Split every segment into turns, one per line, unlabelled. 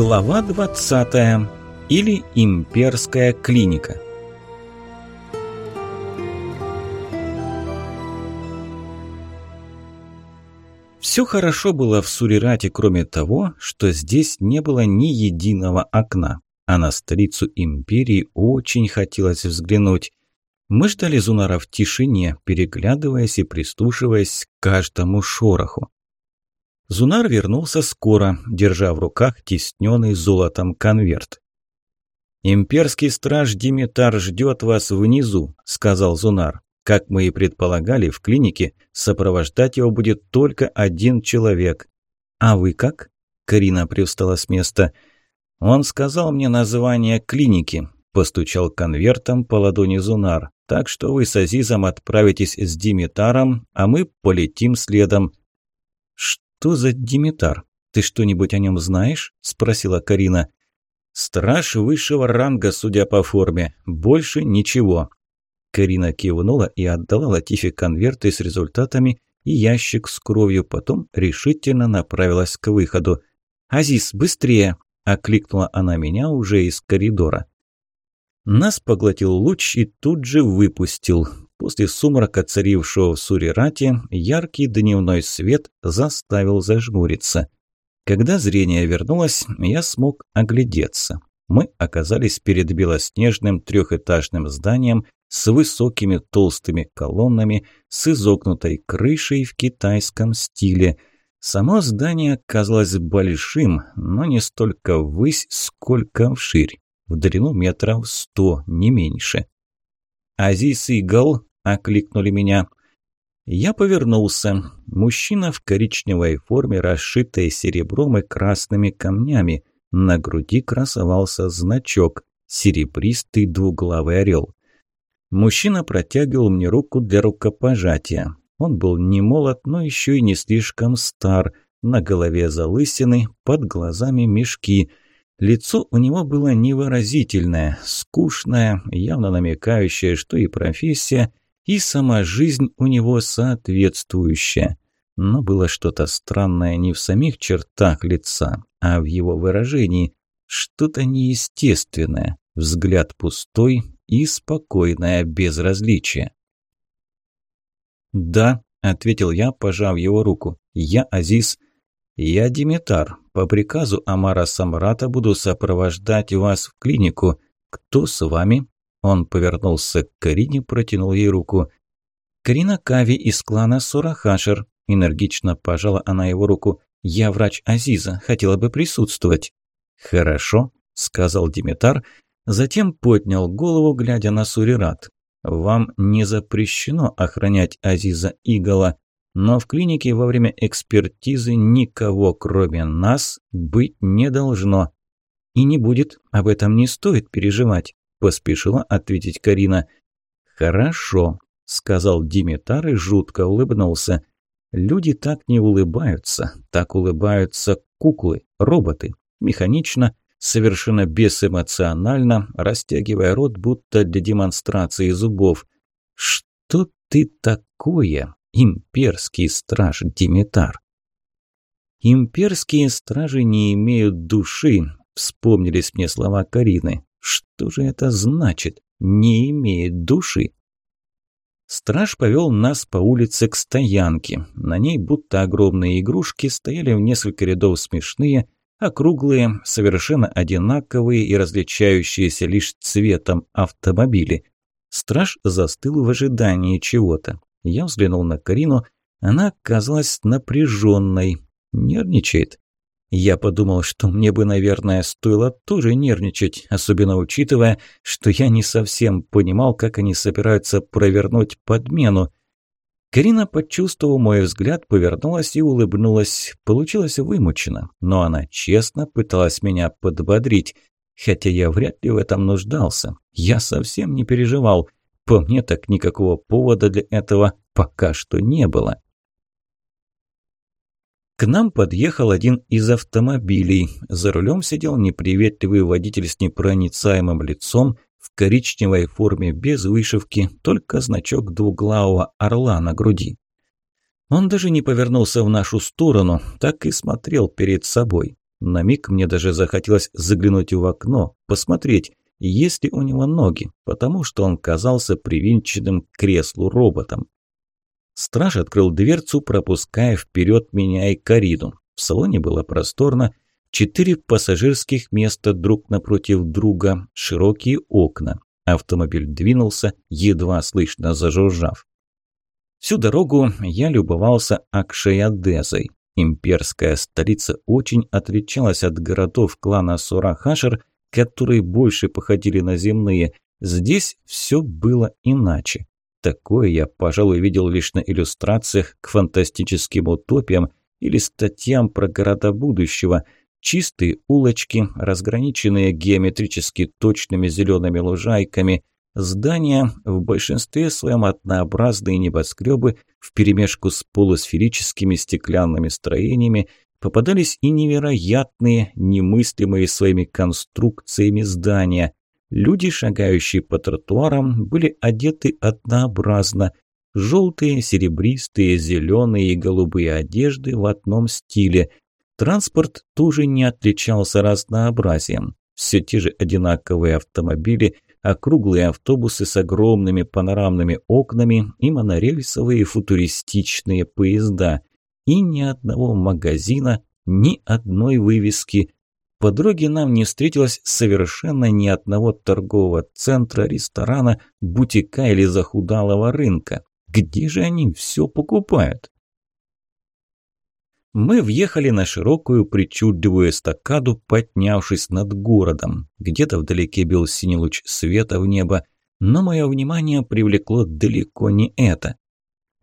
Глава 20. Или имперская клиника. Все хорошо было в Сурирате, кроме того, что здесь не было ни единого окна, а на столицу империи очень хотелось взглянуть. Мы ждали Зунара в тишине, переглядываясь и прислушиваясь к каждому шороху. Зунар вернулся скоро, держа в руках тисненный золотом конверт. «Имперский страж Димитар ждет вас внизу», – сказал Зунар. «Как мы и предполагали, в клинике сопровождать его будет только один человек». «А вы как?» – Карина привстала с места. «Он сказал мне название клиники», – постучал конвертом по ладони Зунар. «Так что вы с Азизом отправитесь с Димитаром, а мы полетим следом что за Димитар? Ты что-нибудь о нем знаешь?» – спросила Карина. «Страж высшего ранга, судя по форме. Больше ничего». Карина кивнула и отдала Латифе конверты с результатами и ящик с кровью, потом решительно направилась к выходу. «Азиз, быстрее!» – окликнула она меня уже из коридора. Нас поглотил луч и тут же выпустил. После сумрака, царившего в Сурирате, яркий дневной свет заставил зажмуриться. Когда зрение вернулось, я смог оглядеться. Мы оказались перед белоснежным трехэтажным зданием с высокими толстыми колоннами, с изогнутой крышей в китайском стиле. Само здание казалось большим, но не столько ввысь, сколько вширь. В длину метров сто, не меньше. «Азис Игл!» – окликнули меня. Я повернулся. Мужчина в коричневой форме, расшитой серебром и красными камнями. На груди красовался значок – серебристый двуглавый орел. Мужчина протягивал мне руку для рукопожатия. Он был не молод, но еще и не слишком стар. На голове залысины, под глазами мешки – Лицо у него было невыразительное, скучное, явно намекающее, что и профессия, и сама жизнь у него соответствующая. Но было что-то странное не в самих чертах лица, а в его выражении. Что-то неестественное, взгляд пустой и спокойное безразличие. «Да», – ответил я, пожав его руку, – «я Азиз». «Я Димитар. По приказу Амара Самрата буду сопровождать вас в клинику. Кто с вами?» Он повернулся к Карине, протянул ей руку. «Карина Кави из клана Сурахашер». Энергично пожала она его руку. «Я врач Азиза. Хотела бы присутствовать». «Хорошо», – сказал Димитар. Затем поднял голову, глядя на Сурират. «Вам не запрещено охранять Азиза Игала. Но в клинике во время экспертизы никого, кроме нас, быть не должно. И не будет, об этом не стоит переживать, поспешила ответить Карина. Хорошо, сказал Димитар и жутко улыбнулся. Люди так не улыбаются, так улыбаются куклы, роботы, механично, совершенно безэмоционально, растягивая рот, будто для демонстрации зубов. Что ты такое? Имперский страж Димитар. Имперские стражи не имеют души, вспомнились мне слова Карины. Что же это значит? Не имеет души? Страж повел нас по улице к стоянке. На ней будто огромные игрушки стояли в несколько рядов смешные, округлые, совершенно одинаковые и различающиеся лишь цветом автомобили. Страж застыл в ожидании чего-то. Я взглянул на Карину. Она казалась напряженной. Нервничает. Я подумал, что мне бы, наверное, стоило тоже нервничать, особенно учитывая, что я не совсем понимал, как они собираются провернуть подмену. Карина, почувствовав мой взгляд, повернулась и улыбнулась. Получилось вымученно, но она честно пыталась меня подбодрить, хотя я вряд ли в этом нуждался. Я совсем не переживал. По мне так никакого повода для этого пока что не было. К нам подъехал один из автомобилей. За рулем сидел неприветливый водитель с непроницаемым лицом, в коричневой форме без вышивки, только значок двуглавого орла на груди. Он даже не повернулся в нашу сторону, так и смотрел перед собой. На миг мне даже захотелось заглянуть в окно, посмотреть, есть ли у него ноги, потому что он казался привинченным к креслу роботом. Страж открыл дверцу, пропуская вперед меня и Карину. В салоне было просторно, четыре пассажирских места друг напротив друга, широкие окна. Автомобиль двинулся, едва слышно зажужжав. Всю дорогу я любовался Акшеядезой. Имперская столица очень отличалась от городов клана Сурахашер, которые больше походили на земные. Здесь все было иначе. Такое я, пожалуй, видел лишь на иллюстрациях к фантастическим утопиям или статьям про города будущего. Чистые улочки, разграниченные геометрически точными зелеными лужайками, здания, в большинстве своем однообразные небоскребы вперемешку с полусферическими стеклянными строениями, попадались и невероятные, немыслимые своими конструкциями здания. Люди, шагающие по тротуарам, были одеты однообразно. Желтые, серебристые, зеленые и голубые одежды в одном стиле. Транспорт тоже не отличался разнообразием. Все те же одинаковые автомобили, округлые автобусы с огромными панорамными окнами и монорельсовые футуристичные поезда. И ни одного магазина, ни одной вывески – по дороге нам не встретилось совершенно ни одного торгового центра, ресторана, бутика или захудалого рынка. Где же они все покупают? Мы въехали на широкую причудливую эстакаду, поднявшись над городом. Где-то вдалеке бил синий луч света в небо, но мое внимание привлекло далеко не это.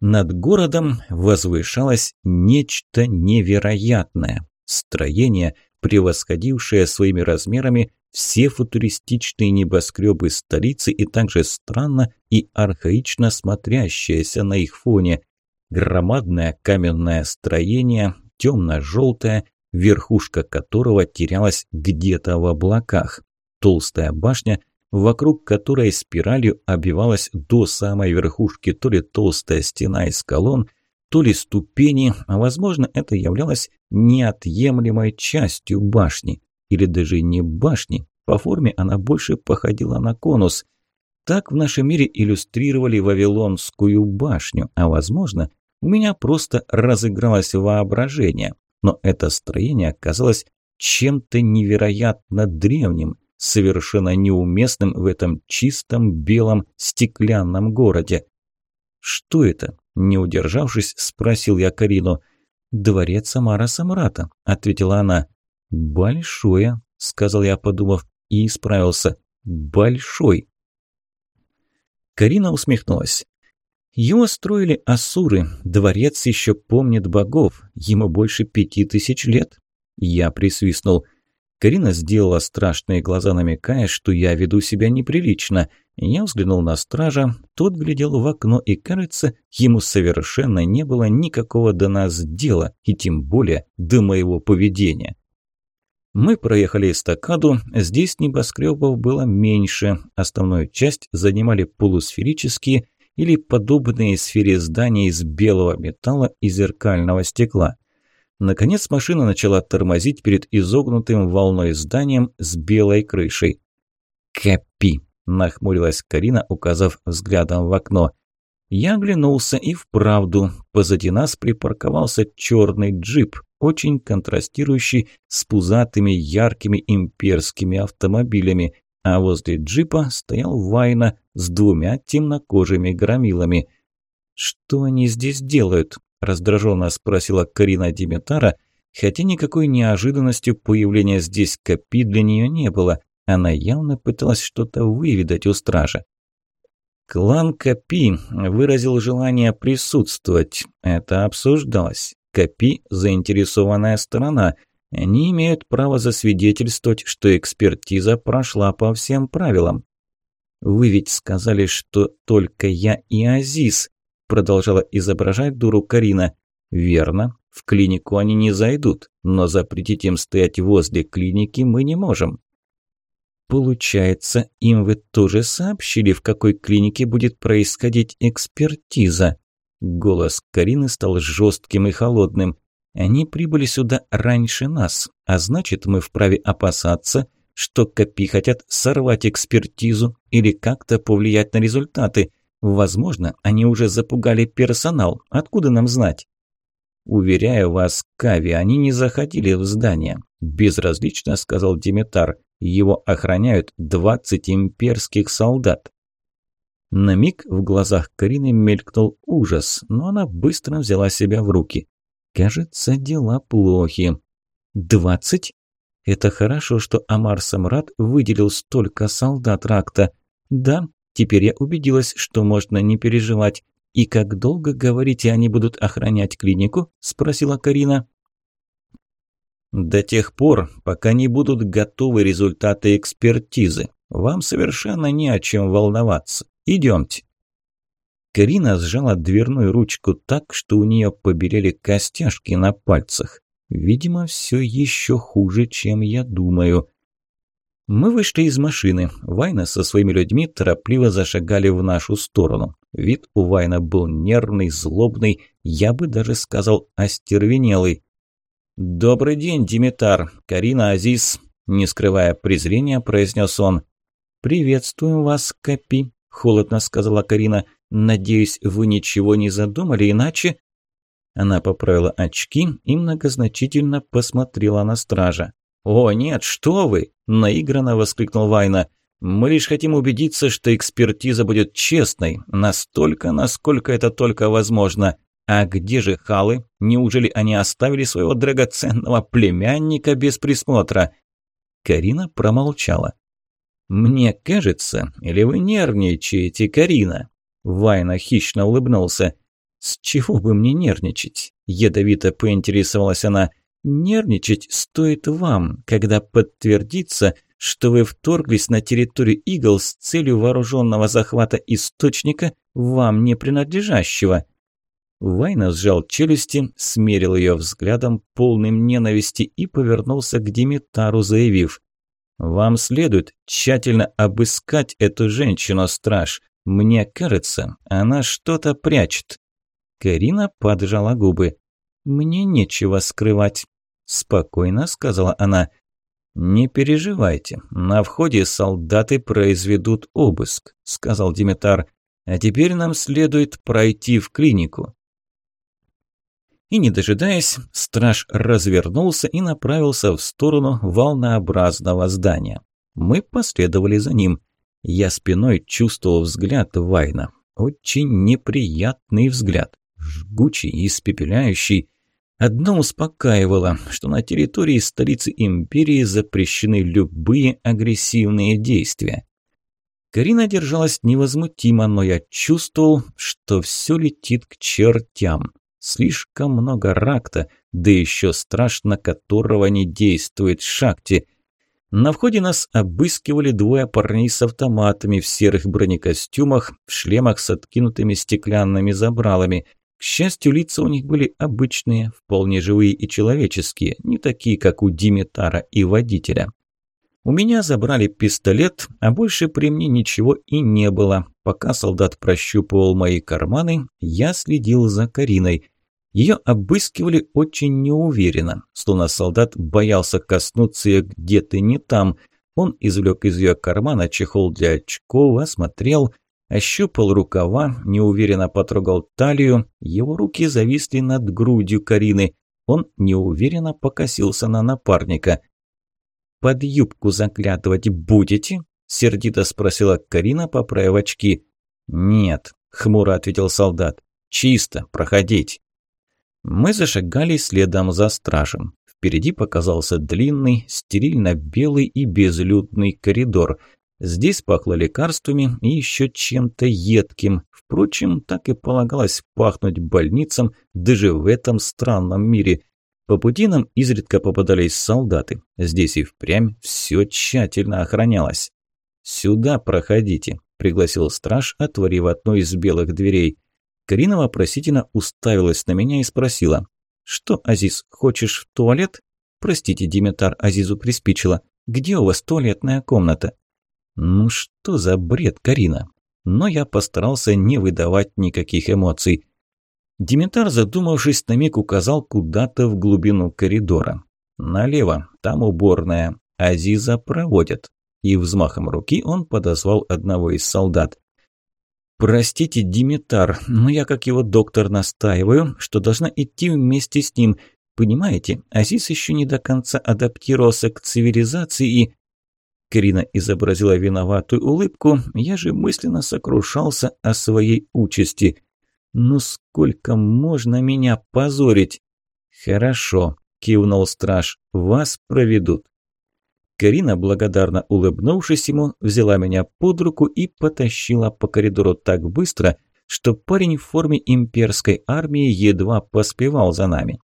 Над городом возвышалось нечто невероятное. Строение, превосходившая своими размерами все футуристичные небоскребы столицы и также странно и архаично смотрящееся на их фоне. Громадное каменное строение, темно-желтое, верхушка которого терялась где-то в облаках. Толстая башня, вокруг которой спиралью обивалась до самой верхушки то ли толстая стена из колонн, то ли ступени, а возможно это являлось неотъемлемой частью башни. Или даже не башни, по форме она больше походила на конус. Так в нашем мире иллюстрировали Вавилонскую башню, а возможно, у меня просто разыгралось воображение. Но это строение оказалось чем-то невероятно древним, совершенно неуместным в этом чистом белом стеклянном городе. Что это? Не удержавшись, спросил я Карину. «Дворец Амара Самрата», – ответила она. «Большое», – сказал я, подумав, и исправился. «Большой». Карина усмехнулась. Его строили асуры, дворец еще помнит богов, ему больше пяти тысяч лет. Я присвистнул. Карина сделала страшные глаза, намекая, что я веду себя неприлично. Я взглянул на стража, тот глядел в окно, и, кажется, ему совершенно не было никакого до нас дела, и тем более до моего поведения. Мы проехали эстакаду, здесь небоскребов было меньше, основную часть занимали полусферические или подобные сфере здания из белого металла и зеркального стекла. Наконец машина начала тормозить перед изогнутым волной зданием с белой крышей. «Капи!» – нахмурилась Карина, указав взглядом в окно. Я оглянулся и вправду. Позади нас припарковался черный джип, очень контрастирующий с пузатыми яркими имперскими автомобилями, а возле джипа стоял Вайна с двумя темнокожими громилами. «Что они здесь делают?» Раздраженно спросила Карина Димитара, хотя никакой неожиданностью появления здесь Капи для нее не было. Она явно пыталась что-то выведать у стража. Клан Капи выразил желание присутствовать. Это обсуждалось. Капи – заинтересованная сторона. Они имеют право засвидетельствовать, что экспертиза прошла по всем правилам. Вы ведь сказали, что только я и Азиз продолжала изображать дуру Карина. «Верно, в клинику они не зайдут, но запретить им стоять возле клиники мы не можем». «Получается, им вы тоже сообщили, в какой клинике будет происходить экспертиза?» Голос Карины стал жестким и холодным. Они прибыли сюда раньше нас, а значит, мы вправе опасаться, что Копи хотят сорвать экспертизу или как-то повлиять на результаты. Возможно, они уже запугали персонал. Откуда нам знать? Уверяю вас, Кави, они не заходили в здание. Безразлично сказал Димитар. Его охраняют 20 имперских солдат. На миг в глазах Карины мелькнул ужас, но она быстро взяла себя в руки. Кажется, дела плохи. «Двадцать? Это хорошо, что Амар Самрат выделил столько солдат Ракта. Да, теперь я убедилась, что можно не переживать. И как долго, говорите, они будут охранять клинику?» – спросила Карина. «До тех пор, пока не будут готовы результаты экспертизы. Вам совершенно не о чем волноваться. Идемте». Карина сжала дверную ручку так, что у нее побелели костяшки на пальцах. Видимо, все еще хуже, чем я думаю. Мы вышли из машины. Вайна со своими людьми торопливо зашагали в нашу сторону. Вид у Вайна был нервный, злобный, я бы даже сказал остервенелый. «Добрый день, Димитар. Карина Азиз», – не скрывая презрения, произнес он. «Приветствуем вас, Капи», – холодно сказала Карина. «Надеюсь, вы ничего не задумали, иначе...» Она поправила очки и многозначительно посмотрела на стража. «О, нет, что вы!» – наигранно воскликнул Вайна. «Мы лишь хотим убедиться, что экспертиза будет честной, настолько, насколько это только возможно. А где же халы? Неужели они оставили своего драгоценного племянника без присмотра?» Карина промолчала. «Мне кажется, или вы нервничаете, Карина?» Вайна хищно улыбнулся. «С чего бы мне нервничать?» – ядовито поинтересовалась она. «Нервничать стоит вам, когда подтвердится, что вы вторглись на территорию Игл с целью вооруженного захвата источника, вам не принадлежащего». Вайна сжал челюсти, смерил ее взглядом, полным ненависти, и повернулся к Димитару, заявив. «Вам следует тщательно обыскать эту женщину, страж. Мне кажется, она что-то прячет». Карина поджала губы. «Мне нечего скрывать», – спокойно сказала она. «Не переживайте, на входе солдаты произведут обыск», – сказал Димитар. «А теперь нам следует пройти в клинику». И не дожидаясь, страж развернулся и направился в сторону волнообразного здания. Мы последовали за ним. Я спиной чувствовал взгляд Вайна. Очень неприятный взгляд. Жгучий испепеляющий. Одно успокаивало, что на территории столицы империи запрещены любые агрессивные действия. Карина держалась невозмутимо, но я чувствовал, что все летит к чертям. Слишком много ракта, да еще страшно которого не действует шахте. На входе нас обыскивали двое парней с автоматами в серых бронекостюмах, в шлемах с откинутыми стеклянными забралами. К счастью, лица у них были обычные, вполне живые и человеческие, не такие, как у Димитара и водителя. У меня забрали пистолет, а больше при мне ничего и не было. Пока солдат прощупывал мои карманы, я следил за Кариной. Ее обыскивали очень неуверенно, словно солдат боялся коснуться ее где-то не там. Он извлек из ее кармана чехол для очков, осмотрел, ощупал рукава, неуверенно потрогал талию, его руки зависли над грудью Карины. Он неуверенно покосился на напарника. «Под юбку заглядывать будете?» – сердито спросила Карина, поправив очки. «Нет», – хмуро ответил солдат. «Чисто, проходить». Мы зашагали следом за стражем. Впереди показался длинный, стерильно белый и безлюдный коридор. Здесь пахло лекарствами и еще чем-то едким. Впрочем, так и полагалось пахнуть больницам даже в этом странном мире. По пути нам изредка попадались солдаты. Здесь и впрямь все тщательно охранялось. «Сюда проходите», – пригласил страж, отворив одну из белых дверей. Карина вопросительно уставилась на меня и спросила. «Что, Азиз, хочешь в туалет?» «Простите, Димитар, Азизу приспичило. Где у вас туалетная комната?» «Ну что за бред, Карина?» Но я постарался не выдавать никаких эмоций. Димитар, задумавшись, на миг указал куда-то в глубину коридора. «Налево, там уборная. Азиза проводят». И взмахом руки он подозвал одного из солдат. «Простите, Димитар, но я, как его доктор, настаиваю, что должна идти вместе с ним. Понимаете, Азиз еще не до конца адаптировался к цивилизации и...» Карина изобразила виноватую улыбку, я же мысленно сокрушался о своей участи. «Ну сколько можно меня позорить?» «Хорошо», – кивнул страж, – «вас проведут». Карина, благодарно улыбнувшись ему, взяла меня под руку и потащила по коридору так быстро, что парень в форме имперской армии едва поспевал за нами.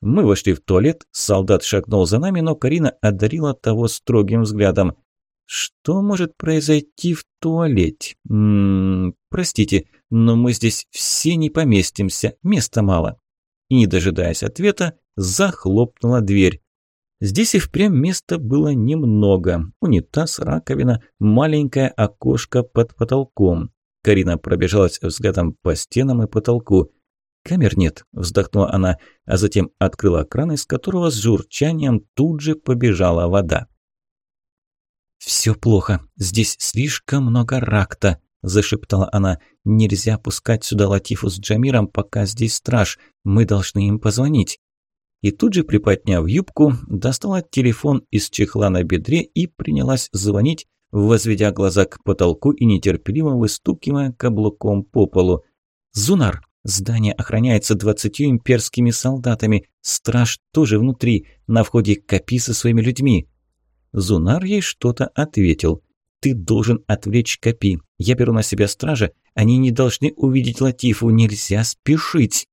Мы вошли в туалет, солдат шагнул за нами, но Карина одарила того строгим взглядом. «Что может произойти в туалете? М -м, простите, но мы здесь все не поместимся, места мало». И, не дожидаясь ответа, захлопнула дверь. Здесь и впрямь места было немного. Унитаз, раковина, маленькое окошко под потолком. Карина пробежалась взглядом по стенам и потолку. «Камер нет», – вздохнула она, а затем открыла кран, из которого с журчанием тут же побежала вода. «Все плохо. Здесь слишком много ракта», – зашептала она. «Нельзя пускать сюда Латифу с Джамиром, пока здесь страж. Мы должны им позвонить» и тут же, приподняв юбку, достала телефон из чехла на бедре и принялась звонить, возведя глаза к потолку и нетерпеливо выстукивая каблуком по полу. «Зунар! Здание охраняется двадцатью имперскими солдатами. Страж тоже внутри, на входе Капи со своими людьми». Зунар ей что-то ответил. «Ты должен отвлечь Капи. Я беру на себя стража. Они не должны увидеть Латифу. Нельзя спешить».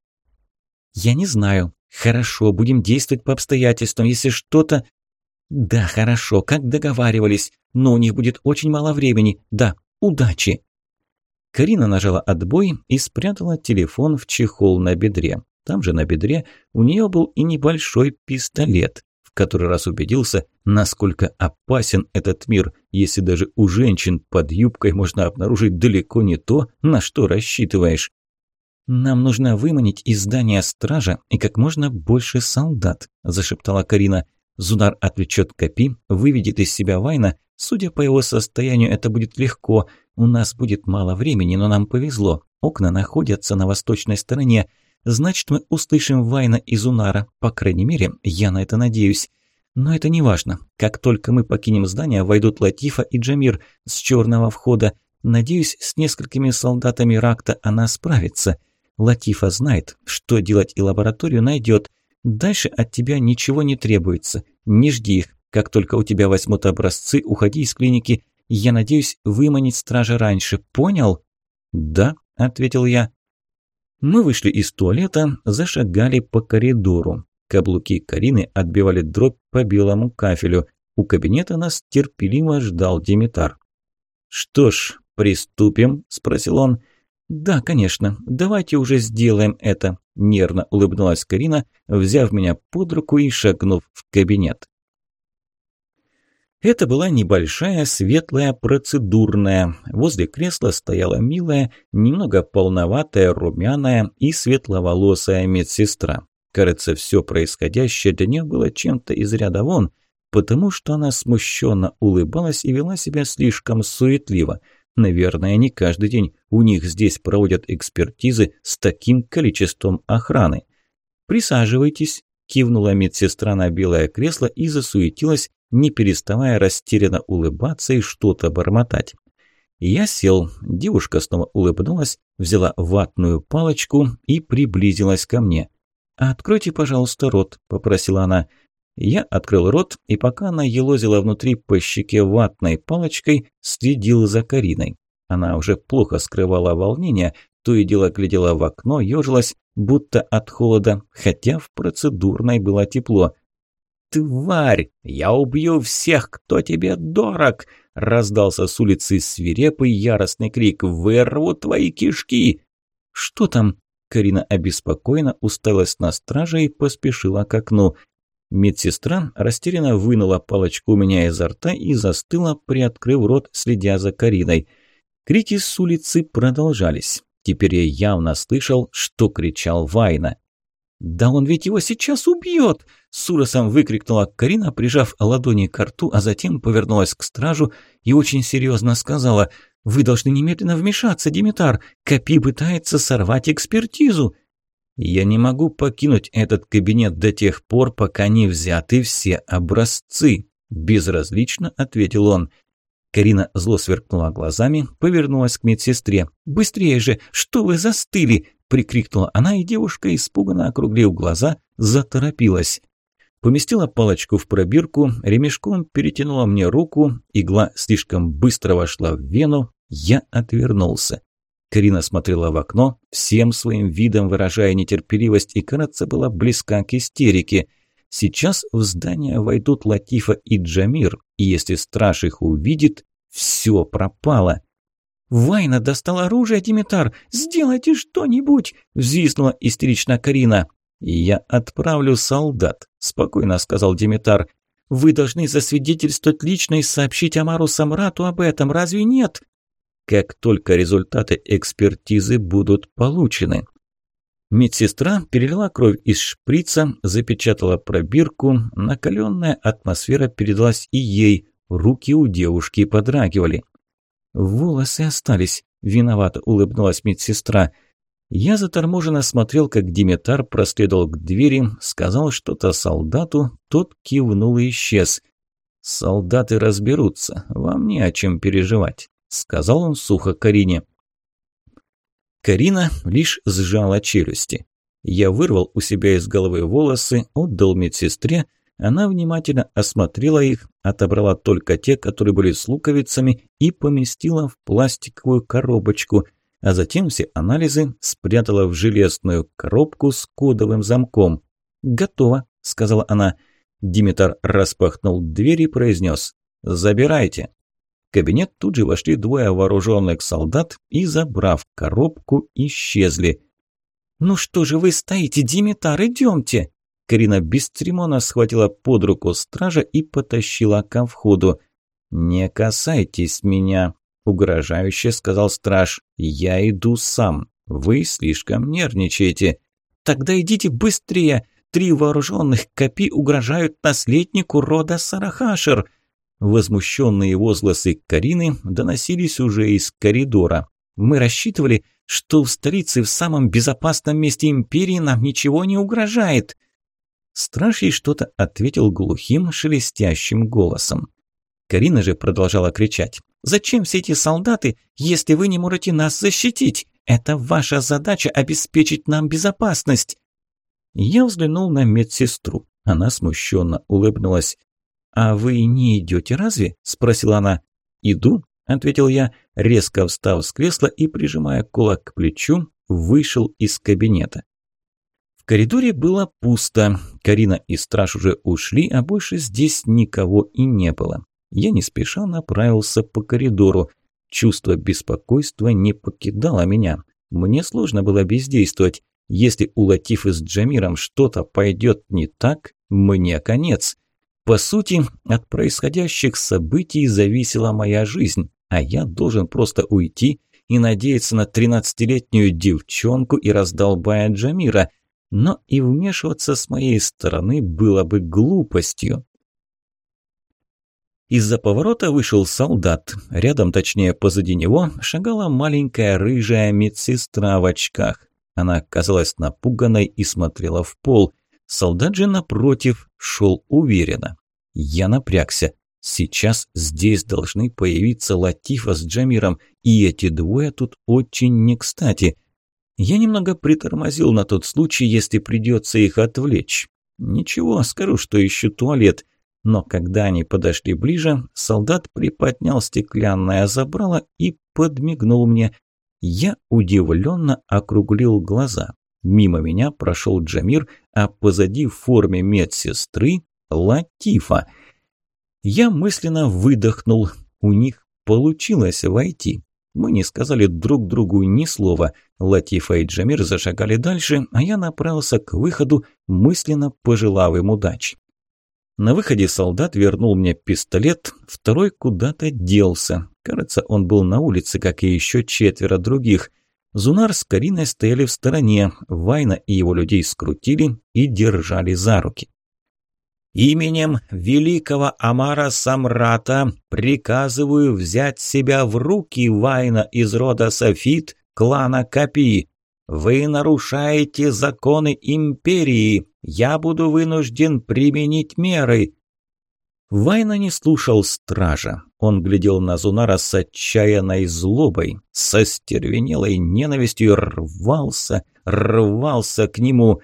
«Я не знаю», «Хорошо, будем действовать по обстоятельствам. Если что-то...» «Да, хорошо, как договаривались. Но у них будет очень мало времени. Да, удачи!» Карина нажала отбой и спрятала телефон в чехол на бедре. Там же на бедре у нее был и небольшой пистолет. В который раз убедился, насколько опасен этот мир, если даже у женщин под юбкой можно обнаружить далеко не то, на что рассчитываешь. «Нам нужно выманить из здания стража и как можно больше солдат», – зашептала Карина. «Зудар отвлечет Капи, выведет из себя Вайна. Судя по его состоянию, это будет легко. У нас будет мало времени, но нам повезло. Окна находятся на восточной стороне. Значит, мы услышим Вайна и Зунара. По крайней мере, я на это надеюсь». Но это не важно. Как только мы покинем здание, войдут Латифа и Джамир с черного входа. Надеюсь, с несколькими солдатами Ракта она справится. Латифа знает, что делать и лабораторию найдет. Дальше от тебя ничего не требуется. Не жди их. Как только у тебя возьмут образцы, уходи из клиники. Я надеюсь выманить стража раньше. Понял? Да, ответил я. Мы вышли из туалета, зашагали по коридору. Каблуки Карины отбивали дробь по белому кафелю. У кабинета нас терпеливо ждал Димитар. «Что ж, приступим?» – спросил он. «Да, конечно. Давайте уже сделаем это», – нервно улыбнулась Карина, взяв меня под руку и шагнув в кабинет. Это была небольшая, светлая, процедурная. Возле кресла стояла милая, немного полноватая, румяная и светловолосая медсестра. Кажется, все происходящее для нее было чем-то из ряда вон, потому что она смущенно улыбалась и вела себя слишком суетливо – Наверное, не каждый день у них здесь проводят экспертизы с таким количеством охраны. «Присаживайтесь», – кивнула медсестра на белое кресло и засуетилась, не переставая растерянно улыбаться и что-то бормотать. Я сел, девушка снова улыбнулась, взяла ватную палочку и приблизилась ко мне. «Откройте, пожалуйста, рот», – попросила она. Я открыл рот, и пока она елозила внутри по щеке ватной палочкой, следил за Кариной. Она уже плохо скрывала волнение, то и дело глядела в окно, ежилась, будто от холода, хотя в процедурной было тепло. «Тварь! Я убью всех, кто тебе дорог!» Раздался с улицы свирепый яростный крик. «Вырву твои кишки!» «Что там?» Карина обеспокоенно уставилась на стража и поспешила к окну. Медсестра растерянно вынула палочку у меня изо рта и застыла, приоткрыв рот, следя за Кариной. Крики с улицы продолжались. Теперь я явно слышал, что кричал Вайна. «Да он ведь его сейчас убьет!» С ужасом выкрикнула Карина, прижав ладони к рту, а затем повернулась к стражу и очень серьезно сказала «Вы должны немедленно вмешаться, Димитар! Капи пытается сорвать экспертизу!» «Я не могу покинуть этот кабинет до тех пор, пока не взяты все образцы», – безразлично ответил он. Карина зло сверкнула глазами, повернулась к медсестре. «Быстрее же! Что вы застыли?» – прикрикнула она, и девушка, испуганно округлив глаза, заторопилась. Поместила палочку в пробирку, ремешком перетянула мне руку, игла слишком быстро вошла в вену, я отвернулся. Карина смотрела в окно, всем своим видом выражая нетерпеливость и, кажется, была близка к истерике – Сейчас в здание войдут Латифа и Джамир, и если страж их увидит, все пропало. «Вайна достал оружие, Димитар! Сделайте что-нибудь!» – взвизгнула истерично Карина. «Я отправлю солдат», – спокойно сказал Димитар. «Вы должны засвидетельствовать лично и сообщить Амару Самрату об этом, разве нет?» «Как только результаты экспертизы будут получены», Медсестра перелила кровь из шприца, запечатала пробирку, накаленная атмосфера передалась и ей, руки у девушки подрагивали. «Волосы остались», – виновато улыбнулась медсестра. Я заторможенно смотрел, как Димитар проследовал к двери, сказал что-то солдату, тот кивнул и исчез. «Солдаты разберутся, вам не о чем переживать», – сказал он сухо Карине. Карина лишь сжала челюсти. Я вырвал у себя из головы волосы, отдал медсестре, она внимательно осмотрела их, отобрала только те, которые были с луковицами, и поместила в пластиковую коробочку, а затем все анализы спрятала в железную коробку с кодовым замком. «Готово», – сказала она. Димитар распахнул дверь и произнес «Забирайте» кабинет тут же вошли двое вооруженных солдат и, забрав коробку, исчезли. «Ну что же вы стоите, Димитар, идемте!» Карина бесцеремонно схватила под руку стража и потащила ко входу. «Не касайтесь меня», – угрожающе сказал страж. «Я иду сам. Вы слишком нервничаете». «Тогда идите быстрее! Три вооруженных копи угрожают наследнику рода Сарахашер!» Возмущенные возгласы Карины доносились уже из коридора. «Мы рассчитывали, что в столице, в самом безопасном месте империи, нам ничего не угрожает». Страж что-то ответил глухим, шелестящим голосом. Карина же продолжала кричать. «Зачем все эти солдаты, если вы не можете нас защитить? Это ваша задача обеспечить нам безопасность!» Я взглянул на медсестру. Она смущенно улыбнулась. «А вы не идете разве?» – спросила она. «Иду», – ответил я, резко встав с кресла и, прижимая кулак к плечу, вышел из кабинета. В коридоре было пусто. Карина и страж уже ушли, а больше здесь никого и не было. Я не спеша направился по коридору. Чувство беспокойства не покидало меня. Мне сложно было бездействовать. Если у Латифы с Джамиром что-то пойдет не так, мне конец. По сути, от происходящих событий зависела моя жизнь, а я должен просто уйти и надеяться на тринадцатилетнюю девчонку и раздолбая Джамира, но и вмешиваться с моей стороны было бы глупостью. Из-за поворота вышел солдат. Рядом, точнее позади него, шагала маленькая рыжая медсестра в очках. Она казалась напуганной и смотрела в пол – Солдат же, напротив, шел уверенно. Я напрягся. Сейчас здесь должны появиться Латифа с Джамиром, и эти двое тут очень не кстати. Я немного притормозил на тот случай, если придется их отвлечь. Ничего, скажу, что ищу туалет. Но когда они подошли ближе, солдат приподнял стеклянное забрало и подмигнул мне. Я удивленно округлил глаза. Мимо меня прошел Джамир, а позади в форме медсестры – Латифа. Я мысленно выдохнул. У них получилось войти. Мы не сказали друг другу ни слова. Латифа и Джамир зашагали дальше, а я направился к выходу, мысленно пожелав им удачи. На выходе солдат вернул мне пистолет, второй куда-то делся. Кажется, он был на улице, как и еще четверо других – Зунар с Кариной стояли в стороне, Вайна и его людей скрутили и держали за руки. «Именем великого Амара Самрата приказываю взять себя в руки Вайна из рода Софит, клана Капи. Вы нарушаете законы империи. Я буду вынужден применить меры. Вайна не слушал стража. Он глядел на Зунара с отчаянной злобой, со стервенелой ненавистью рвался, рвался к нему.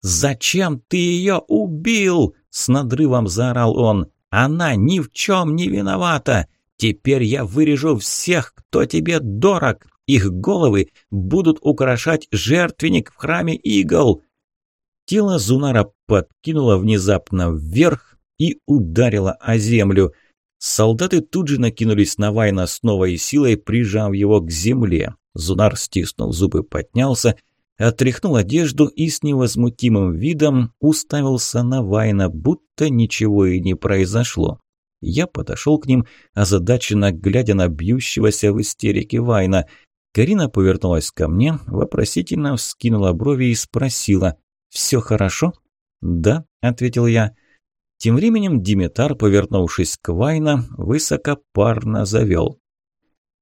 «Зачем ты ее убил?» – с надрывом заорал он. «Она ни в чем не виновата! Теперь я вырежу всех, кто тебе дорог! Их головы будут украшать жертвенник в храме игл!» Тело Зунара подкинуло внезапно вверх, и ударила о землю. Солдаты тут же накинулись на Вайна с новой силой, прижав его к земле. Зунар, стиснув зубы, поднялся, отряхнул одежду и с невозмутимым видом уставился на Вайна, будто ничего и не произошло. Я подошел к ним, озадаченно глядя на бьющегося в истерике Вайна. Карина повернулась ко мне, вопросительно вскинула брови и спросила «Все хорошо?» «Да», – ответил я. Тем временем Димитар, повернувшись к Вайна, высокопарно завел.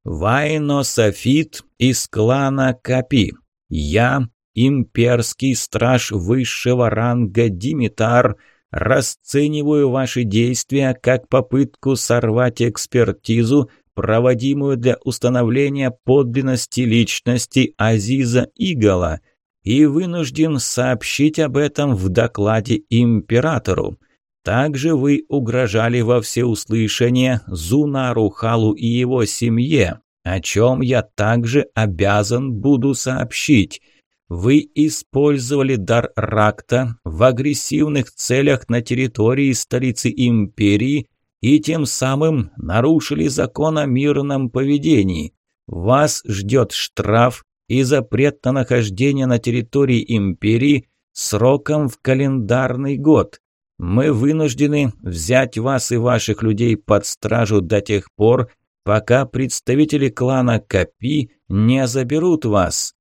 «Вайно Софит из клана Капи. Я, имперский страж высшего ранга Димитар, расцениваю ваши действия как попытку сорвать экспертизу, проводимую для установления подлинности личности Азиза Игала, и вынужден сообщить об этом в докладе императору». Также вы угрожали во всеуслышание Зунару Халу и его семье, о чем я также обязан буду сообщить. Вы использовали дар Ракта в агрессивных целях на территории столицы империи и тем самым нарушили закон о мирном поведении. Вас ждет штраф и запрет на нахождение на территории империи сроком в календарный год. Мы вынуждены взять вас и ваших людей под стражу до тех пор, пока представители клана Капи не заберут вас».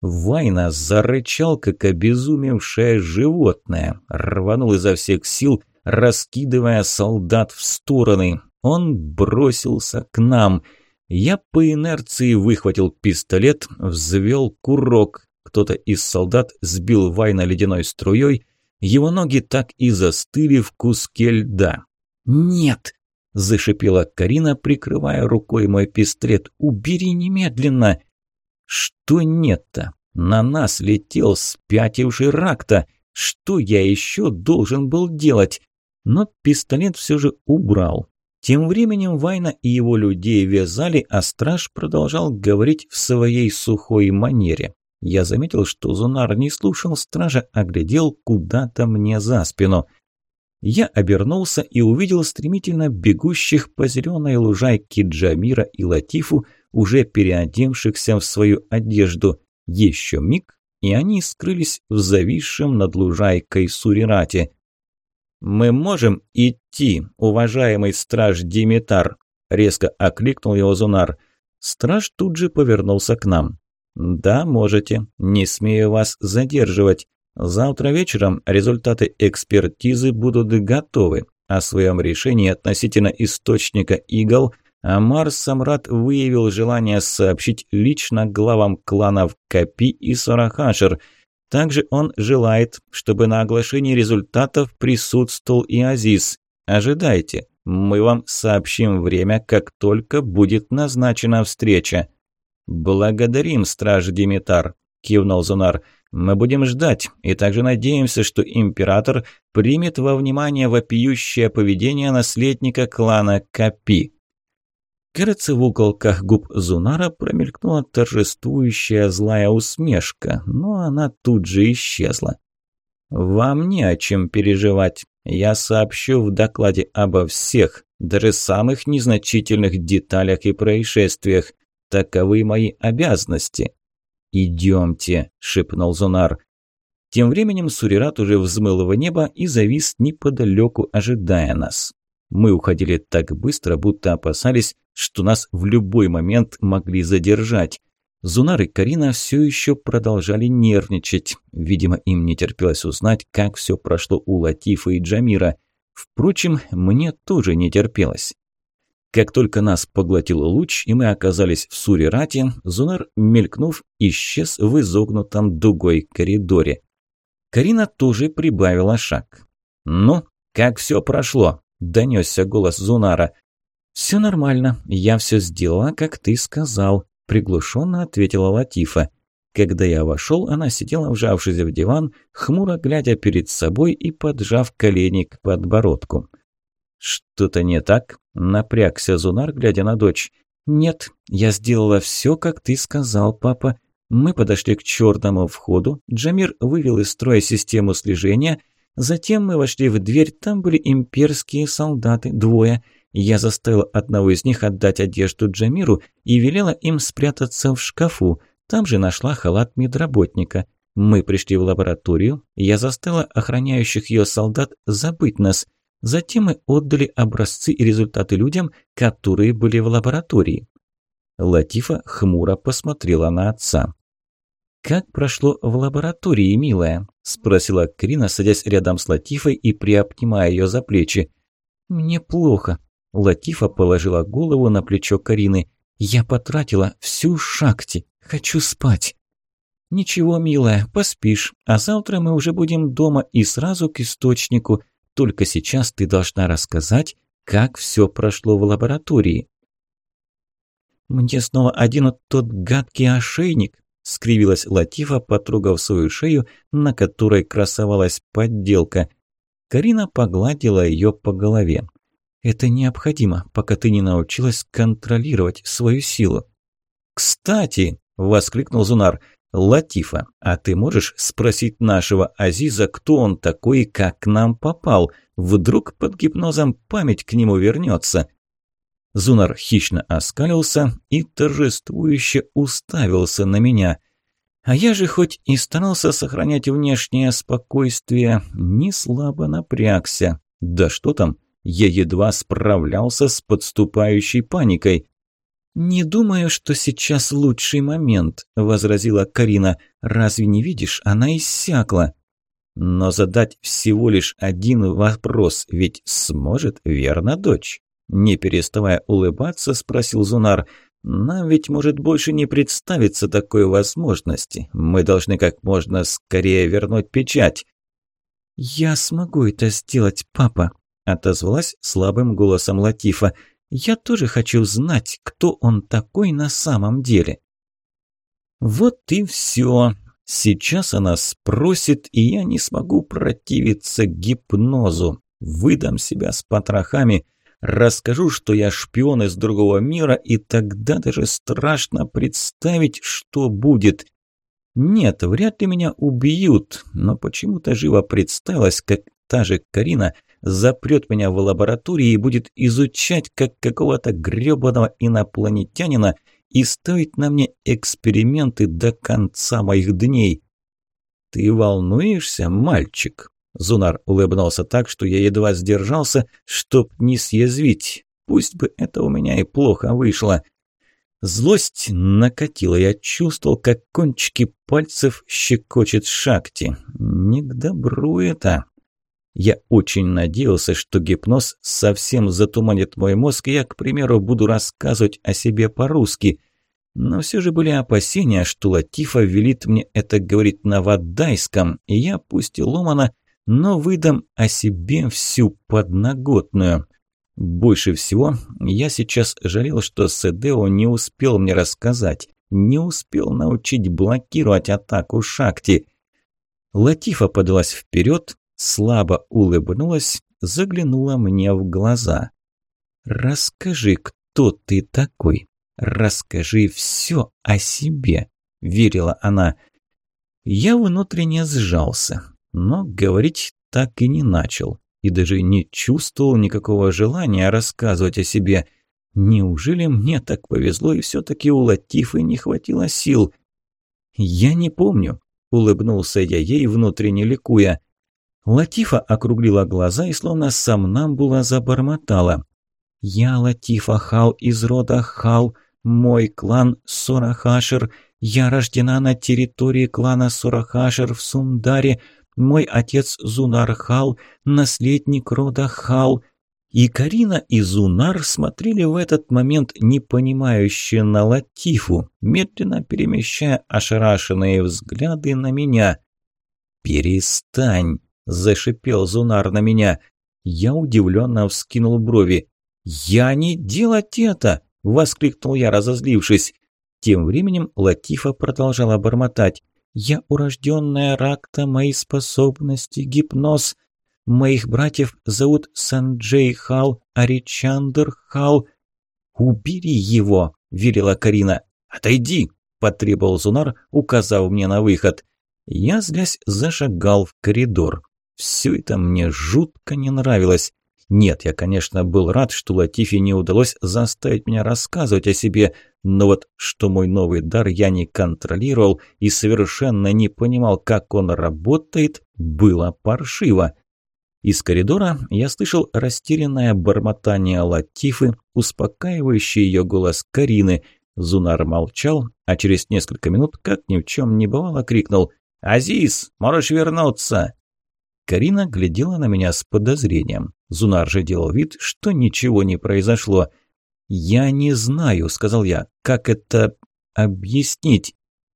Вайна зарычал, как обезумевшее животное, рванул изо всех сил, раскидывая солдат в стороны. Он бросился к нам. Я по инерции выхватил пистолет, взвел курок. Кто-то из солдат сбил Вайна ледяной струей, его ноги так и застыли в куске льда. «Нет!» – зашипела Карина, прикрывая рукой мой пистолет. «Убери немедленно!» «Что нет-то? На нас летел спятивший ракта. Что я еще должен был делать?» Но пистолет все же убрал. Тем временем Вайна и его людей вязали, а страж продолжал говорить в своей сухой манере. Я заметил, что Зунар не слушал стража, а глядел куда-то мне за спину. Я обернулся и увидел стремительно бегущих по зеленой лужайке Джамира и Латифу, уже переодевшихся в свою одежду. Еще миг, и они скрылись в зависшем над лужайкой Сурирате. «Мы можем идти, уважаемый страж Димитар», – резко окликнул его Зунар. Страж тут же повернулся к нам. «Да, можете. Не смею вас задерживать. Завтра вечером результаты экспертизы будут готовы. О своем решении относительно источника игл Амар Самрат выявил желание сообщить лично главам кланов Капи и Сорахашер. Также он желает, чтобы на оглашении результатов присутствовал и Азиз. Ожидайте, мы вам сообщим время, как только будет назначена встреча. «Благодарим, страж Димитар», – кивнул Зунар. «Мы будем ждать и также надеемся, что император примет во внимание вопиющее поведение наследника клана Капи». Кажется, в уголках губ Зунара промелькнула торжествующая злая усмешка, но она тут же исчезла. «Вам не о чем переживать. Я сообщу в докладе обо всех, даже самых незначительных деталях и происшествиях. Таковы мои обязанности». «Идемте», – шепнул Зунар. Тем временем Сурират уже взмыл в небо и завис неподалеку, ожидая нас. Мы уходили так быстро, будто опасались, что нас в любой момент могли задержать. Зунар и Карина все еще продолжали нервничать. Видимо, им не терпелось узнать, как все прошло у Латифа и Джамира. Впрочем, мне тоже не терпелось. Как только нас поглотил луч, и мы оказались в Сурирате, Зунар, мелькнув, исчез в изогнутом дугой коридоре. Карина тоже прибавила шаг. «Ну, как все прошло?» – донесся голос Зунара. «Все нормально, я все сделала, как ты сказал», – приглушенно ответила Латифа. Когда я вошел, она сидела, вжавшись в диван, хмуро глядя перед собой и поджав колени к подбородку. «Что-то не так?» – напрягся Зунар, глядя на дочь. «Нет, я сделала все, как ты сказал, папа. Мы подошли к черному входу, Джамир вывел из строя систему слежения, затем мы вошли в дверь, там были имперские солдаты, двое. Я заставила одного из них отдать одежду Джамиру и велела им спрятаться в шкафу. Там же нашла халат медработника. Мы пришли в лабораторию, я заставила охраняющих ее солдат забыть нас – Затем мы отдали образцы и результаты людям, которые были в лаборатории. Латифа хмуро посмотрела на отца. «Как прошло в лаборатории, милая?» – спросила Крина, садясь рядом с Латифой и приобнимая ее за плечи. «Мне плохо». Латифа положила голову на плечо Карины. «Я потратила всю шакти. Хочу спать». «Ничего, милая, поспишь, а завтра мы уже будем дома и сразу к источнику. Только сейчас ты должна рассказать, как все прошло в лаборатории». «Мне снова один тот гадкий ошейник», – скривилась Латифа, потрогав свою шею, на которой красовалась подделка. Карина погладила ее по голове. «Это необходимо, пока ты не научилась контролировать свою силу». «Кстати!» – воскликнул Зунар. «Латифа, а ты можешь спросить нашего Азиза, кто он такой и как к нам попал? Вдруг под гипнозом память к нему вернется?» Зунар хищно оскалился и торжествующе уставился на меня. А я же хоть и старался сохранять внешнее спокойствие, не слабо напрягся. Да что там, я едва справлялся с подступающей паникой. «Не думаю, что сейчас лучший момент», – возразила Карина. «Разве не видишь, она иссякла». «Но задать всего лишь один вопрос ведь сможет, верно, дочь?» Не переставая улыбаться, спросил Зунар. «Нам ведь может больше не представиться такой возможности. Мы должны как можно скорее вернуть печать». «Я смогу это сделать, папа», – отозвалась слабым голосом Латифа. Я тоже хочу знать, кто он такой на самом деле. Вот и все. Сейчас она спросит, и я не смогу противиться гипнозу. Выдам себя с потрохами, расскажу, что я шпион из другого мира, и тогда даже страшно представить, что будет. Нет, вряд ли меня убьют, но почему-то живо представилось, как та же Карина – запрет меня в лаборатории и будет изучать как какого-то грёбаного инопланетянина и ставить на мне эксперименты до конца моих дней. «Ты волнуешься, мальчик?» Зунар улыбнулся так, что я едва сдержался, чтоб не съязвить. Пусть бы это у меня и плохо вышло. Злость накатила, я чувствовал, как кончики пальцев щекочет шахте. Не к добру это. Я очень надеялся, что гипноз совсем затуманит мой мозг, и я, к примеру, буду рассказывать о себе по-русски. Но все же были опасения, что Латифа велит мне это говорить на вадайском, и я, пусть и ломано, но выдам о себе всю подноготную. Больше всего я сейчас жалел, что Седео не успел мне рассказать, не успел научить блокировать атаку Шакти. Латифа подалась вперед, слабо улыбнулась, заглянула мне в глаза. «Расскажи, кто ты такой? Расскажи все о себе», – верила она. Я внутренне сжался, но говорить так и не начал, и даже не чувствовал никакого желания рассказывать о себе. Неужели мне так повезло, и все-таки у Латифы не хватило сил? «Я не помню», – улыбнулся я ей, внутренне ликуя. Латифа округлила глаза и словно сомнамбула забормотала. «Я Латифа Хал из рода Хал, мой клан Сорахашер.
Я рождена на территории клана Сурахашер в Сундаре. Мой отец Зунар Хал, наследник рода Хал. И Карина и Зунар смотрели в этот момент непонимающе на Латифу, медленно перемещая ошарашенные взгляды на меня. «Перестань!» – зашипел Зунар на меня. Я удивленно вскинул брови. «Я не делать это!» – воскликнул я, разозлившись. Тем временем Латифа продолжала бормотать. «Я урожденная Ракта, мои способности, гипноз. Моих братьев зовут Санджей Хал, Аричандр Хал». «Убери его!» – велела Карина. «Отойди!» – потребовал Зунар, указав мне на выход. Я, злясь, зашагал в коридор. Все это мне жутко не нравилось. Нет, я, конечно, был рад, что Латифе не удалось заставить меня рассказывать о себе, но вот что мой новый дар я не контролировал и совершенно не понимал, как он работает, было паршиво. Из коридора я слышал растерянное бормотание Латифы, успокаивающий ее голос Карины. Зунар молчал, а через несколько минут, как ни в чем не бывало, крикнул «Азиз, можешь вернуться!» Карина глядела на меня с подозрением. Зунар же делал вид, что ничего не произошло. «Я не знаю», – сказал я, – «как это объяснить?»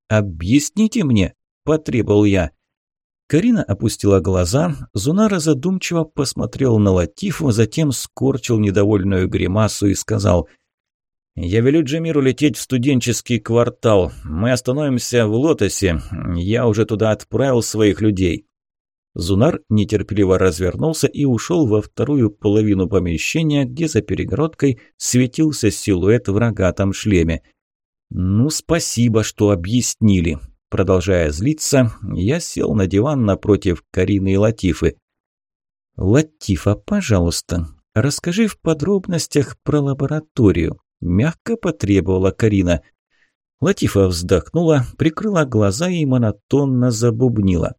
«Объясните мне», – потребовал я. Карина опустила глаза, Зунара задумчиво посмотрел на Латифу, затем скорчил недовольную гримасу и сказал «Я велю Джамиру лететь в студенческий квартал. Мы остановимся в Лотосе. Я уже туда отправил своих людей. Зунар нетерпеливо развернулся и ушел во вторую половину помещения, где за перегородкой светился силуэт в рогатом шлеме. «Ну, спасибо, что объяснили». Продолжая злиться, я сел на диван напротив Карины и Латифы. «Латифа, пожалуйста, расскажи в подробностях про лабораторию», – мягко потребовала Карина. Латифа вздохнула, прикрыла глаза и монотонно забубнила.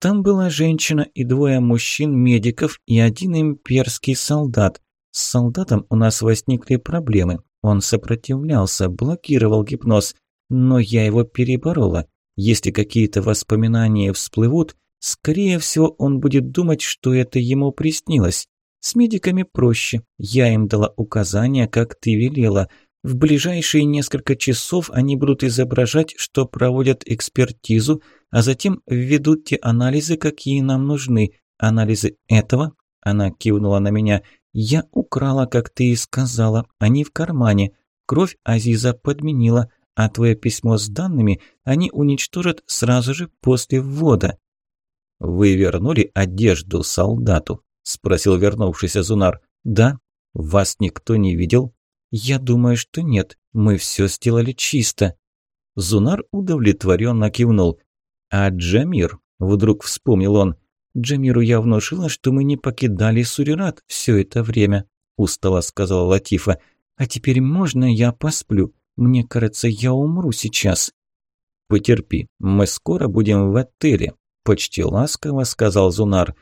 Там была женщина и двое мужчин-медиков и один имперский солдат. С солдатом у нас возникли проблемы. Он сопротивлялся, блокировал гипноз. Но я его переборола. Если какие-то воспоминания всплывут, скорее всего, он будет думать, что это ему приснилось. С медиками проще. Я им дала указания, как ты велела. В ближайшие несколько часов они будут изображать, что проводят экспертизу, а затем введут те анализы, какие нам нужны. Анализы этого, она кивнула на меня, я украла, как ты и сказала, они в кармане. Кровь Азиза подменила, а твое письмо с данными они уничтожат сразу же после ввода. «Вы вернули одежду солдату?» – спросил вернувшийся Зунар. «Да. Вас никто не видел?» «Я думаю, что нет. Мы все сделали чисто». Зунар удовлетворенно кивнул. «А Джамир?» – вдруг вспомнил он. «Джамиру я внушила, что мы не покидали Сурират все это время», – устало сказала Латифа. «А теперь можно я посплю? Мне кажется, я умру сейчас». «Потерпи, мы скоро будем в отеле», – почти ласково сказал Зунар.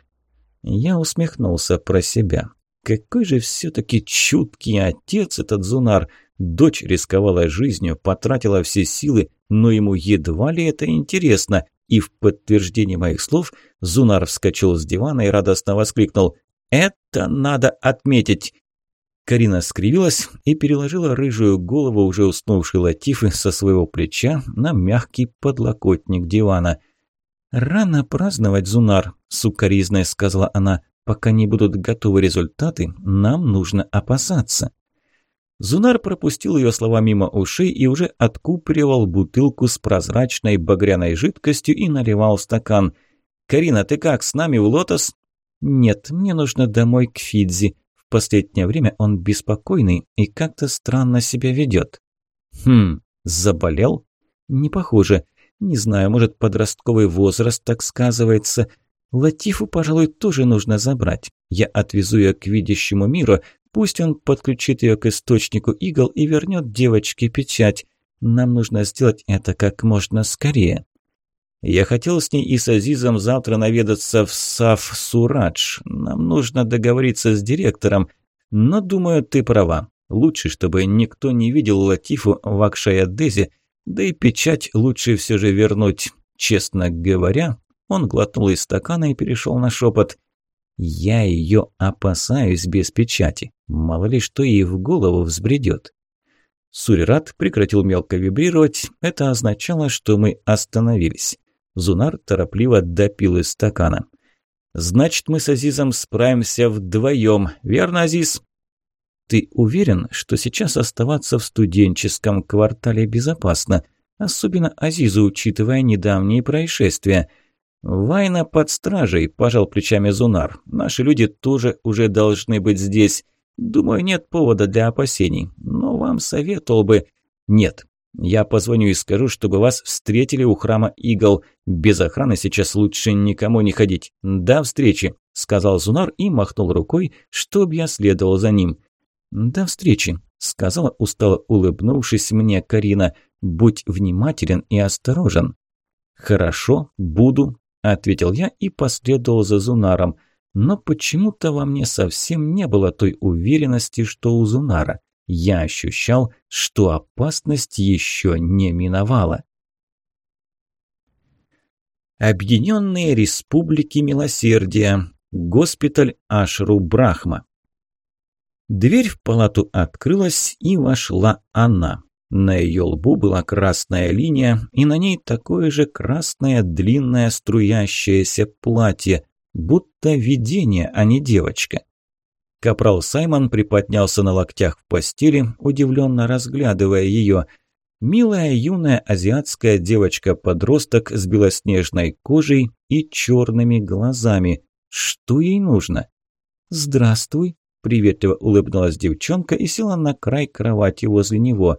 Я усмехнулся про себя. Какой же все-таки чуткий отец этот Зунар. Дочь рисковала жизнью, потратила все силы, но ему едва ли это интересно. И в подтверждение моих слов Зунар вскочил с дивана и радостно воскликнул «Это надо отметить!» Карина скривилась и переложила рыжую голову уже уснувшей Латифы со своего плеча на мягкий подлокотник дивана. «Рано праздновать, Зунар», – сукоризной сказала она. «Пока не будут готовы результаты, нам нужно опасаться». Зунар пропустил ее слова мимо ушей и уже откупоривал бутылку с прозрачной багряной жидкостью и наливал стакан. «Карина, ты как, с нами в Лотос?» «Нет, мне нужно домой к Фидзи. В последнее время он беспокойный и как-то странно себя ведет». «Хм, заболел?» «Не похоже. Не знаю, может, подростковый возраст так сказывается. Латифу, пожалуй, тоже нужно забрать. Я отвезу ее к видящему миру, Пусть он подключит ее к источнику игл и вернет девочке печать. Нам нужно сделать это как можно скорее. Я хотел с ней и с Азизом завтра наведаться в Саф Сурадж. Нам нужно договориться с директором. Но, думаю, ты права. Лучше, чтобы никто не видел Латифу в Акшаядезе,
Да и печать лучше все же вернуть. Честно говоря, он глотнул из стакана и перешел на шепот. «Я ее опасаюсь без печати. Мало ли что ей в голову взбредет». Сурират прекратил мелко вибрировать. Это означало, что мы остановились. Зунар торопливо допил из стакана. «Значит, мы с Азизом справимся вдвоем, верно, Азиз?» «Ты уверен, что сейчас оставаться в студенческом квартале безопасно? Особенно Азизу, учитывая недавние происшествия». «Вайна под стражей», – пожал плечами Зунар. «Наши люди тоже уже должны быть здесь. Думаю, нет повода для опасений. Но вам советовал бы...» «Нет, я позвоню и скажу, чтобы вас встретили у храма Игл. Без охраны сейчас лучше никому не ходить. До встречи», – сказал Зунар и махнул рукой, чтобы я следовал за ним. «До встречи», – сказала устало улыбнувшись мне Карина. «Будь внимателен и осторожен». «Хорошо, буду», – ответил я и последовал за Зунаром. Но почему-то во мне совсем не было той уверенности, что у Зунара. Я ощущал, что опасность еще не миновала. Объединенные Республики Милосердия. Госпиталь Ашру Брахма. Дверь в палату открылась, и вошла она. На ее лбу была красная линия, и на ней такое же красное длинное струящееся платье, будто видение, а не девочка. Капрал Саймон приподнялся на локтях в постели, удивленно разглядывая ее. Милая юная азиатская девочка-подросток с белоснежной кожей и черными глазами. Что ей нужно? «Здравствуй», – приветливо улыбнулась девчонка и села на край кровати возле него.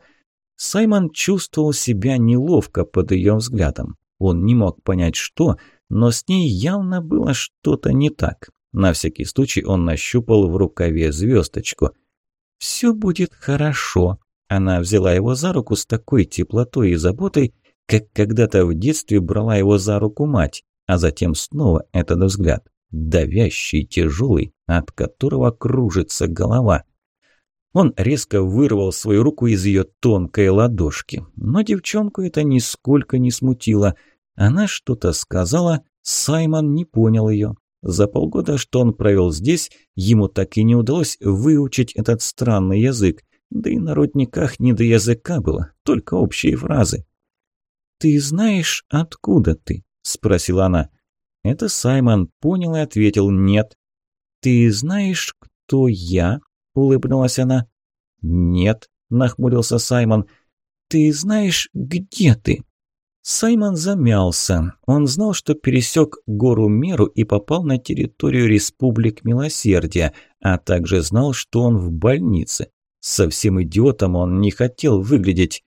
Саймон чувствовал себя неловко под ее взглядом. Он не мог понять, что, но с ней явно было что-то не так. На всякий случай он нащупал в рукаве звездочку. «Все будет хорошо». Она взяла его за руку с такой теплотой и заботой, как когда-то в детстве брала его за руку мать, а затем снова этот взгляд, давящий, тяжелый, от которого кружится голова. Он резко вырвал свою руку из ее тонкой ладошки, но девчонку это нисколько не смутило. Она что-то сказала, Саймон не понял ее, за полгода, что он провел здесь, ему так и не удалось выучить этот странный язык. Да и на родниках не до языка было, только общие фразы. «Ты знаешь, откуда ты?» – спросила она. Это Саймон понял и ответил «нет». «Ты знаешь, кто я?» – улыбнулась она. «Нет», – нахмурился Саймон. «Ты знаешь, где ты?» Саймон замялся. Он знал, что пересек гору Меру и попал на территорию Республик Милосердия, а также знал, что он в больнице. Совсем идиотом он не хотел выглядеть.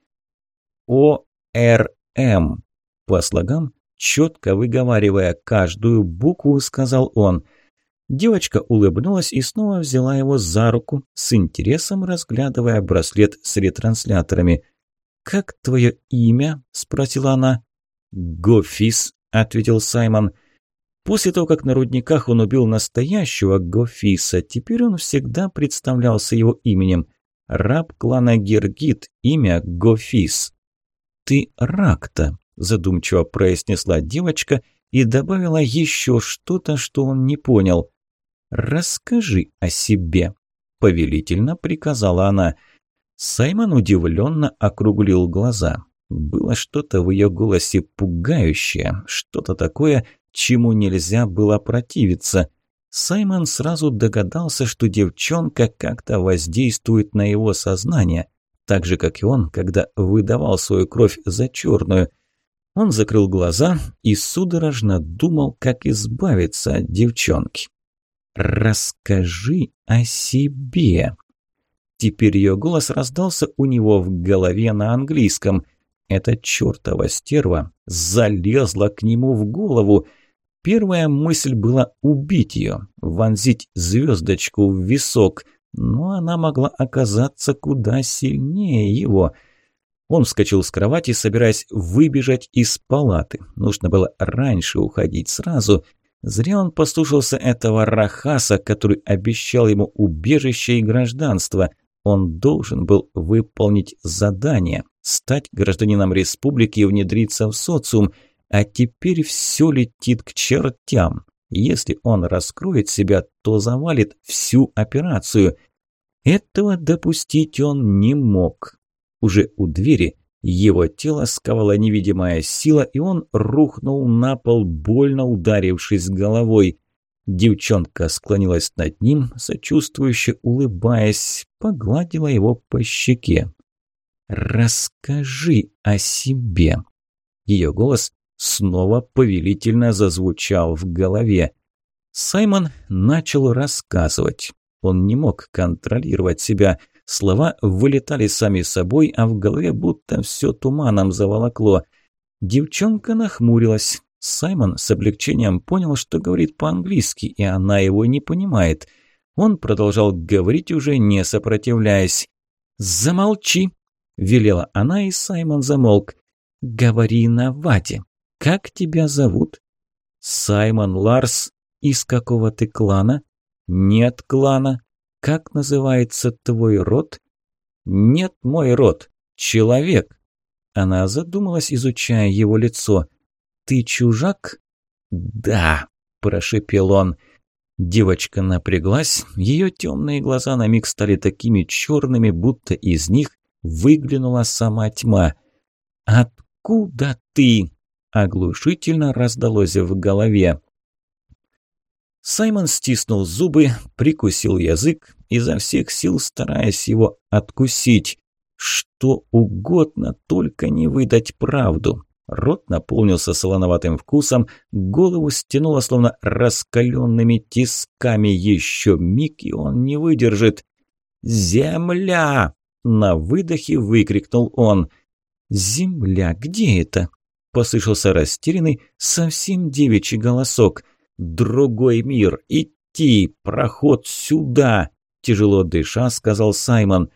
О-Р-М. По слогам, четко выговаривая каждую букву, сказал он. Девочка улыбнулась и снова взяла его за руку, с интересом разглядывая браслет с ретрансляторами – «Как твое имя?» – спросила она. «Гофис», – ответил Саймон. После того, как на рудниках он убил настоящего Гофиса, теперь он всегда представлялся его именем. Раб клана Гергит, имя Гофис. «Ты Ракта», – задумчиво произнесла девочка и добавила еще что-то, что он не понял. «Расскажи о себе», – повелительно приказала она. – Саймон удивленно округлил глаза. Было что-то в ее голосе пугающее, что-то такое, чему нельзя было противиться. Саймон сразу догадался, что девчонка как-то воздействует на его сознание, так же, как и он, когда выдавал свою кровь за черную. Он закрыл глаза и судорожно думал, как избавиться от девчонки. «Расскажи о себе», Теперь ее голос раздался у него в голове на английском. Эта чертова стерва залезла к нему в голову. Первая мысль была убить ее, вонзить звездочку в висок, но она могла оказаться куда сильнее его. Он вскочил с кровати, собираясь выбежать из палаты. Нужно было раньше уходить сразу. Зря он послушался этого Рахаса, который обещал ему убежище и гражданство – он должен был выполнить задание, стать гражданином республики и внедриться в социум, а теперь все летит к чертям. Если он раскроет себя, то завалит всю операцию. Этого допустить он не мог. Уже у двери его тело сковала невидимая сила, и он рухнул на пол, больно ударившись головой. Девчонка склонилась над ним, сочувствующе улыбаясь, погладила его по щеке. «Расскажи о себе». Ее голос снова повелительно зазвучал в голове. Саймон начал рассказывать. Он не мог контролировать себя. Слова вылетали сами собой, а в голове будто все туманом заволокло. Девчонка нахмурилась. Саймон с облегчением понял, что говорит по-английски, и она его не понимает. Он продолжал говорить, уже не сопротивляясь. «Замолчи!» – велела она, и Саймон замолк. «Говори на вате. Как тебя зовут?» «Саймон Ларс. Из какого ты клана?» «Нет клана. Как называется твой род?» «Нет мой род. Человек». Она задумалась, изучая его лицо. «Ты чужак?» «Да», – прошепел он. Девочка напряглась, ее темные глаза на миг стали такими черными, будто из них выглянула сама тьма. «Откуда ты?» – оглушительно раздалось в голове. Саймон стиснул зубы, прикусил язык, изо всех сил стараясь его откусить. Что угодно, только не выдать правду. Рот наполнился солоноватым вкусом, голову стянуло словно раскаленными тисками. Еще миг, и он не выдержит. «Земля!» – на выдохе выкрикнул он. «Земля, где это?» – послышался растерянный, совсем девичий голосок – Другой мир. Идти. Проход сюда. Тяжело дыша, сказал Саймон.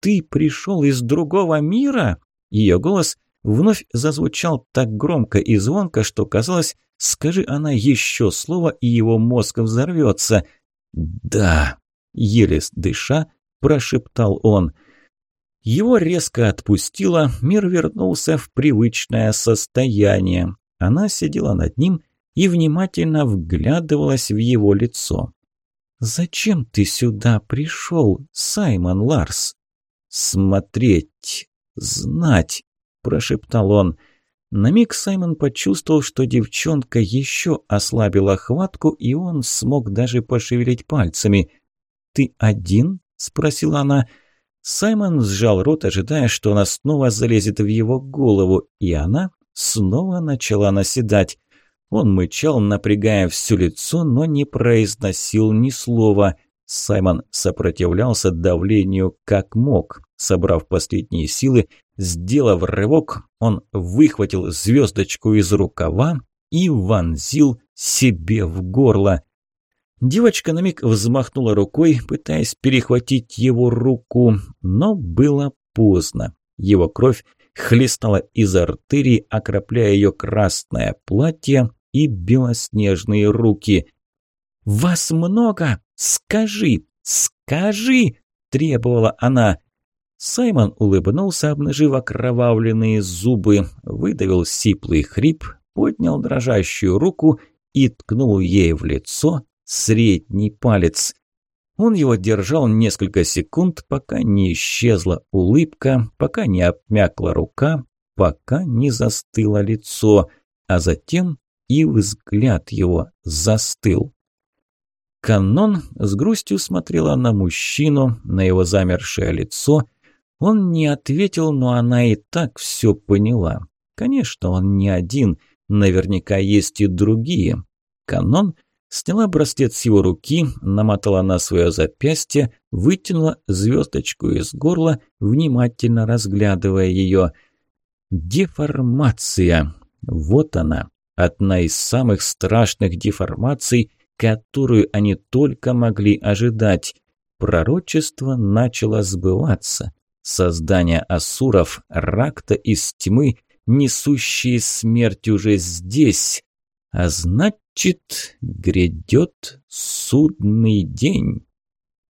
Ты пришел из другого мира? Ее голос вновь зазвучал так громко и звонко, что казалось, скажи она еще слово, и его мозг взорвется. «Да», – еле дыша, прошептал он. Его резко отпустило, мир вернулся в привычное состояние. Она сидела над ним и внимательно вглядывалась в его лицо. «Зачем ты сюда пришел, Саймон Ларс?» «Смотреть, знать», – прошептал он. На миг Саймон почувствовал, что девчонка еще ослабила хватку, и он смог даже пошевелить пальцами. «Ты один?» – спросила она. Саймон сжал рот, ожидая, что она снова залезет в его голову, и она снова начала наседать. Он мычал, напрягая все лицо, но не произносил ни слова. Саймон сопротивлялся давлению как мог. Собрав последние силы, сделав рывок, он выхватил звездочку из рукава и вонзил себе в горло. Девочка на миг взмахнула рукой, пытаясь перехватить его руку, но было поздно. Его кровь хлестала из артерии, окропляя ее красное платье, и белоснежные руки. «Вас много! Скажи! Скажи!» – требовала она. Саймон улыбнулся, обнажив окровавленные зубы, выдавил сиплый хрип, поднял дрожащую руку и ткнул ей в лицо средний палец. Он его держал несколько секунд, пока не исчезла улыбка, пока не обмякла рука, пока не застыло лицо, а затем и взгляд его застыл. Канон с грустью смотрела на мужчину, на его замершее лицо. Он не ответил, но она и так все поняла. Конечно, он не один, наверняка есть и другие. Канон сняла браслет с его руки, намотала на свое запястье, вытянула звездочку из горла, внимательно разглядывая ее. Деформация. Вот она, Одна из самых страшных деформаций, которую они только могли ожидать. Пророчество начало сбываться. Создание асуров, ракта из тьмы, несущие смерть уже здесь. А значит, грядет судный день.